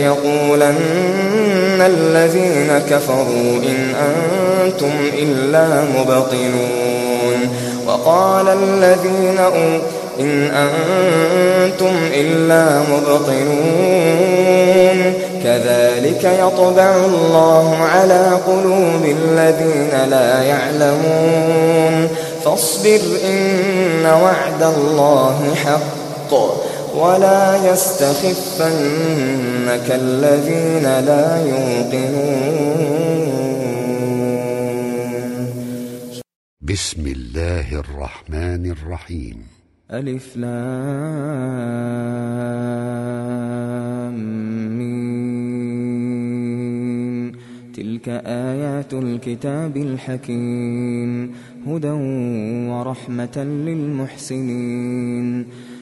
ليقولن الذين كفروا إن أنتم إلا مبطلون وقال الذين إن أنتم إلا مبطلون كذلك يطبع الله على قلوب الذين لا يعلمون فاصبر إن وعد الله حق ولا يستخفنك الذين لا يوقنون. بسم الله الرحمن الرحيم. ألف لام ميم. تلك آيات الكتاب الحكيم. هدى ورحمة للمحسنين.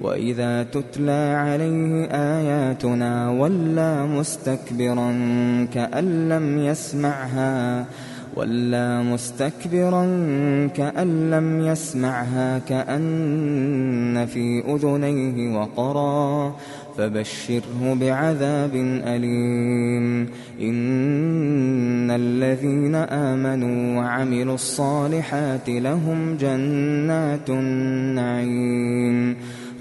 وإذا تتلى عليه آياتنا ولى مستكبرا كأن لم يسمعها ولا مستكبرا كأن لم يسمعها كأن في أذنيه وقرا فبشره بعذاب أليم إن الذين آمنوا وعملوا الصالحات لهم جنات النعيم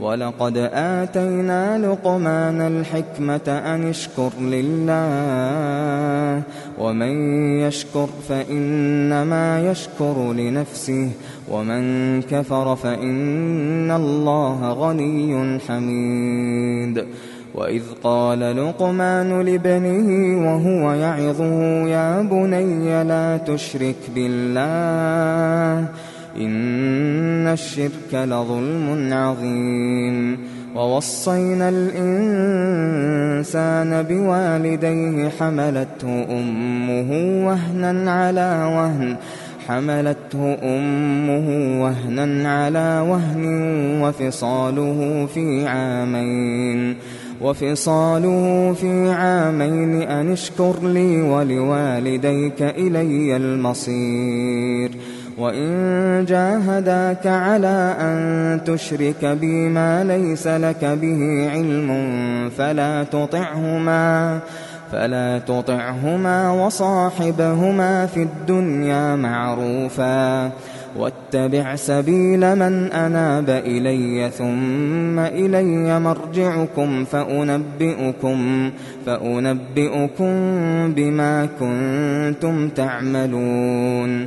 ولقد آتينا لقمان الحكمة أن اشكر لله ومن يشكر فإنما يشكر لنفسه ومن كفر فإن الله غني حميد وإذ قال لقمان لابنه وهو يعظه يا بني لا تشرك بالله إن الشرك لظلم عظيم ووصينا الإنسان بوالديه حملته أمه وهنا على وهن حملته أمه وهنا على وهن وفصاله في عامين وفصاله في عامين أن اشكر لي ولوالديك إلي المصير وإن جاهداك على أن تشرك بي ما ليس لك به علم فلا تطعهما فلا تطعهما وصاحبهما في الدنيا معروفا واتبع سبيل من أناب إلي ثم إلي مرجعكم فأنبئكم فأنبئكم بما كنتم تعملون